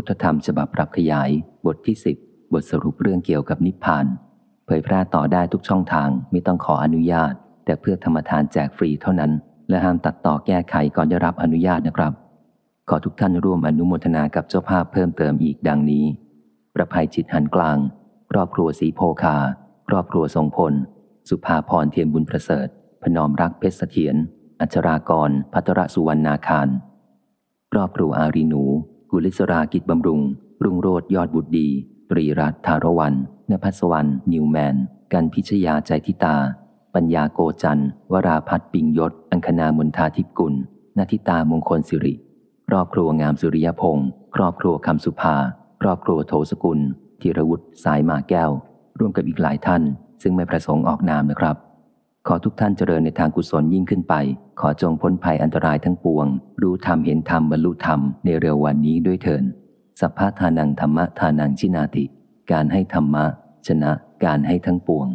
พุทธธรรมฉบับปรับขยาย บทที่สิบบทสรุปเรื่องเกี่ยวกับนิพพาน เผยแพร่ต่อได้ทุกช่องทางไม่ต้องขออนุญาต แต่เพื่อธรรมทานแจกฟรีเท่านั้น และห้ามตัดต่อแก้ไขก่อนได้รับอนุญาตนะครับ ขอทุกท่านร่วมอนุโมทนากับเจ้าภาพเพิ่มเติมอีกดังนี้ ประภัยจิตหันกลาง ครอบครัวสีโพคา ครอบครัวทรงพล สุภาพรเทียนบุญประเสริฐ พนอมรักเพชรเสถียรอัชรากรพัทรสุวรรณาคารครอบครัวอารีหนู กุลิศรากิจบำรุง รุ่งโรดยอดบุตรดี ตรีรัตน์ธารวันนภัสวรรณนิวแมน กันพิชยาใจทิตา ปัญญาโกจันวราพัฒปิงยศ อังคณามนทาทิพกุลนาทิตามงคลสิริ ครอบครัวงามสุริยพงศ์ครอบครัวคำสุภา ครอบครัวโทสกุลธีรวุฒิสายมาแก้ว ร่วมกับอีกหลายท่าน ซึ่งไม่ประสงค์ออกนามนะครับ ขอทุกท่านเจริญในทางกุศลยิ่งขึ้นไป ขอจงพ้นภัยอันตรายทั้งปวง รู้ธรรมเห็นธรรมบรรลุธรรมในเร็ววันนี้ด้วยเถินสัพพะทานังธรรมะทานังชินาติ การให้ธรรมะ ชนะการให้ทั้งปวง